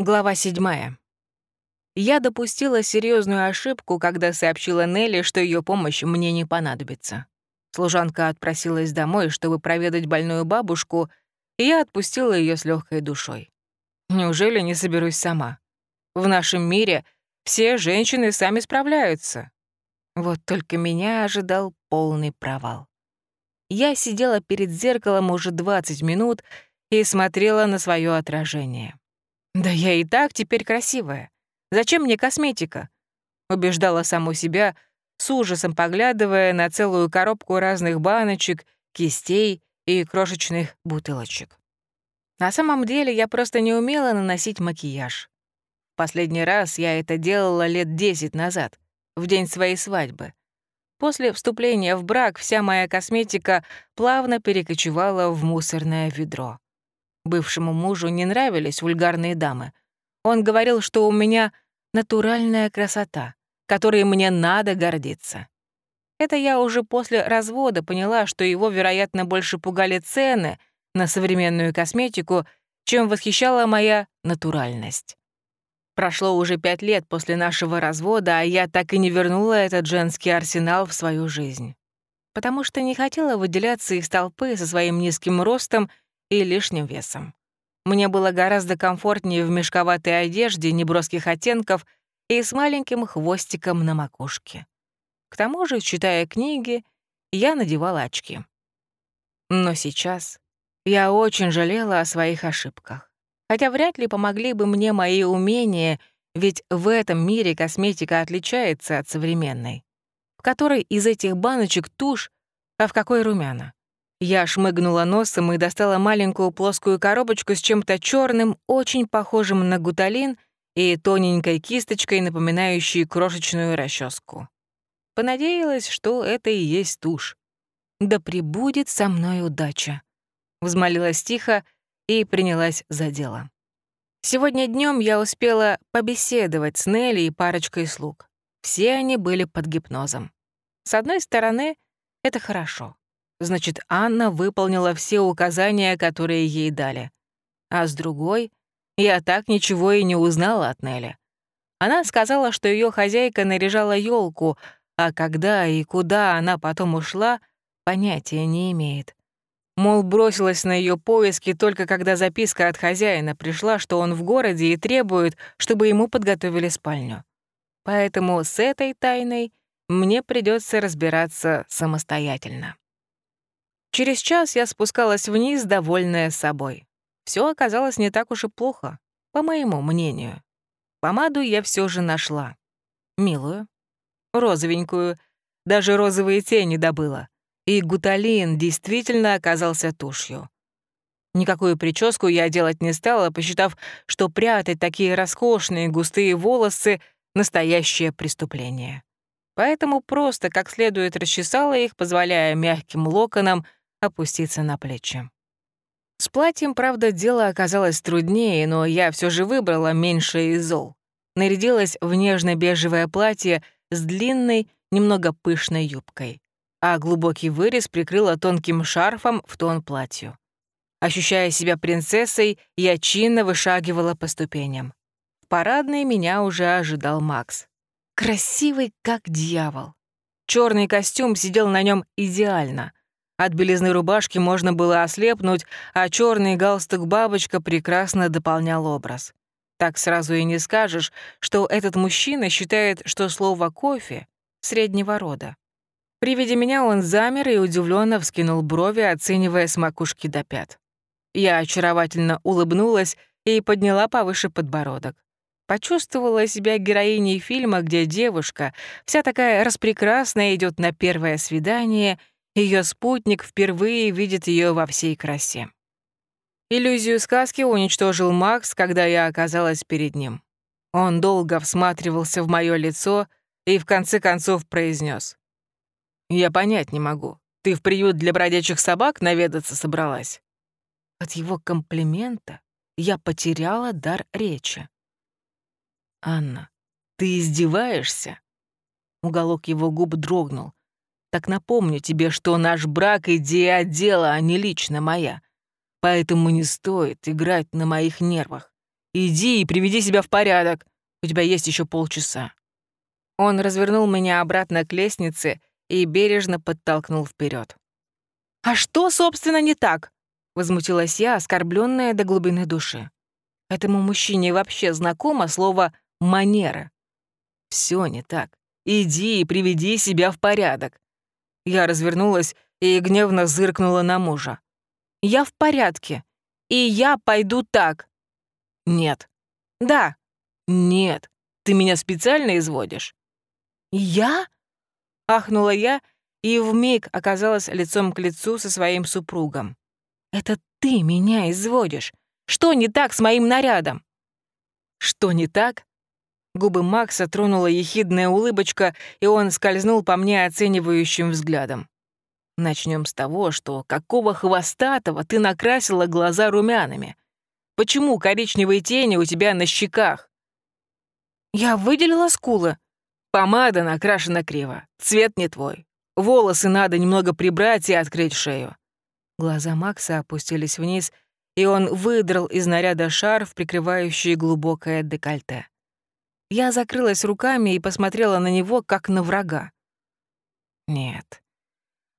Глава седьмая. Я допустила серьезную ошибку, когда сообщила Нелли, что ее помощь мне не понадобится. Служанка отпросилась домой, чтобы проведать больную бабушку, и я отпустила ее с легкой душой. Неужели не соберусь сама? В нашем мире все женщины сами справляются. Вот только меня ожидал полный провал. Я сидела перед зеркалом уже 20 минут и смотрела на свое отражение. «Да я и так теперь красивая. Зачем мне косметика?» Убеждала саму себя, с ужасом поглядывая на целую коробку разных баночек, кистей и крошечных бутылочек. На самом деле я просто не умела наносить макияж. Последний раз я это делала лет десять назад, в день своей свадьбы. После вступления в брак вся моя косметика плавно перекочевала в мусорное ведро. Бывшему мужу не нравились вульгарные дамы. Он говорил, что у меня натуральная красота, которой мне надо гордиться. Это я уже после развода поняла, что его, вероятно, больше пугали цены на современную косметику, чем восхищала моя натуральность. Прошло уже пять лет после нашего развода, а я так и не вернула этот женский арсенал в свою жизнь. Потому что не хотела выделяться из толпы со своим низким ростом и лишним весом. Мне было гораздо комфортнее в мешковатой одежде неброских оттенков и с маленьким хвостиком на макушке. К тому же, читая книги, я надевала очки. Но сейчас я очень жалела о своих ошибках. Хотя вряд ли помогли бы мне мои умения, ведь в этом мире косметика отличается от современной. В которой из этих баночек тушь, а в какой румяна. Я шмыгнула носом и достала маленькую плоскую коробочку с чем-то черным, очень похожим на гуталин и тоненькой кисточкой, напоминающей крошечную расческу. Понадеялась, что это и есть тушь. «Да прибудет со мной удача», — взмолилась тихо и принялась за дело. Сегодня днем я успела побеседовать с Нелли и парочкой слуг. Все они были под гипнозом. С одной стороны, это хорошо. Значит, Анна выполнила все указания, которые ей дали. А с другой, я так ничего и не узнала от Нелли. Она сказала, что ее хозяйка наряжала елку, а когда и куда она потом ушла, понятия не имеет. Мол, бросилась на ее поиски только когда записка от хозяина пришла, что он в городе и требует, чтобы ему подготовили спальню. Поэтому с этой тайной мне придется разбираться самостоятельно. Через час я спускалась вниз, довольная собой. Все оказалось не так уж и плохо, по моему мнению. Помаду я все же нашла. Милую, розовенькую, даже розовые тени добыла. И гуталин действительно оказался тушью. Никакую прическу я делать не стала, посчитав, что прятать такие роскошные густые волосы — настоящее преступление. Поэтому просто как следует расчесала их, позволяя мягким локонам — опуститься на плечи. С платьем, правда, дело оказалось труднее, но я все же выбрала меньшее из зол. Нарядилась в нежно-бежевое платье с длинной, немного пышной юбкой, а глубокий вырез прикрыла тонким шарфом в тон платью. Ощущая себя принцессой, я чинно вышагивала по ступеням. В парадной меня уже ожидал Макс. Красивый, как дьявол. Черный костюм сидел на нем идеально. От белизны рубашки можно было ослепнуть, а черный галстук-бабочка прекрасно дополнял образ. Так сразу и не скажешь, что этот мужчина считает, что слово «кофе» среднего рода. При виде меня он замер и удивленно вскинул брови, оценивая с макушки до пят. Я очаровательно улыбнулась и подняла повыше подбородок. Почувствовала себя героиней фильма, где девушка, вся такая распрекрасная, идет на первое свидание — ее спутник впервые видит ее во всей красе. Иллюзию сказки уничтожил Макс, когда я оказалась перед ним. Он долго всматривался в мое лицо и в конце концов произнес: «Я понять не могу. Ты в приют для бродячих собак наведаться собралась?» От его комплимента я потеряла дар речи. «Анна, ты издеваешься?» Уголок его губ дрогнул. Так напомню тебе, что наш брак — идея отдела, а не лично моя. Поэтому не стоит играть на моих нервах. Иди и приведи себя в порядок. У тебя есть еще полчаса». Он развернул меня обратно к лестнице и бережно подтолкнул вперед. «А что, собственно, не так?» — возмутилась я, оскорбленная до глубины души. Этому мужчине вообще знакомо слово «манера». Все не так. Иди и приведи себя в порядок». Я развернулась и гневно зыркнула на мужа. «Я в порядке, и я пойду так». «Нет». «Да». «Нет. Ты меня специально изводишь?» «Я?» — ахнула я и вмиг оказалась лицом к лицу со своим супругом. «Это ты меня изводишь. Что не так с моим нарядом?» «Что не так?» Губы Макса тронула ехидная улыбочка, и он скользнул по мне оценивающим взглядом. Начнем с того, что какого хвостатого ты накрасила глаза румянами? Почему коричневые тени у тебя на щеках? Я выделила скулы. Помада накрашена криво, цвет не твой. Волосы надо немного прибрать и открыть шею. Глаза Макса опустились вниз, и он выдрал из наряда шарф, прикрывающий глубокое декольте. Я закрылась руками и посмотрела на него, как на врага. Нет,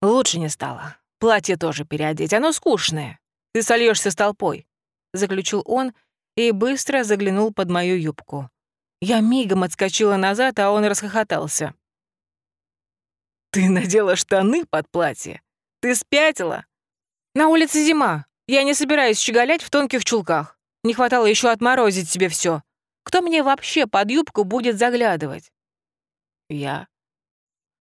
лучше не стало. Платье тоже переодеть, оно скучное. Ты сольешься с толпой, заключил он и быстро заглянул под мою юбку. Я мигом отскочила назад, а он расхохотался. «Ты надела штаны под платье? Ты спятила? На улице зима. Я не собираюсь щеголять в тонких чулках. Не хватало еще отморозить себе все. Кто мне вообще под юбку будет заглядывать? Я.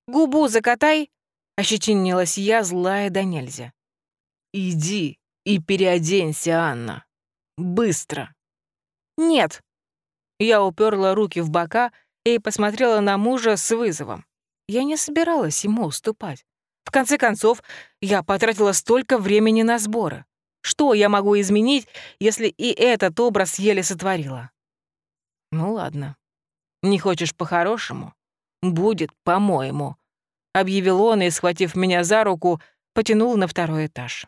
Губу закатай, ощетинилась я, злая да нельзя. Иди и переоденься, Анна. Быстро. Нет. Я уперла руки в бока и посмотрела на мужа с вызовом. Я не собиралась ему уступать. В конце концов, я потратила столько времени на сборы. Что я могу изменить, если и этот образ еле сотворила? «Ну ладно. Не хочешь по-хорошему? Будет по-моему», — объявил он и, схватив меня за руку, потянул на второй этаж.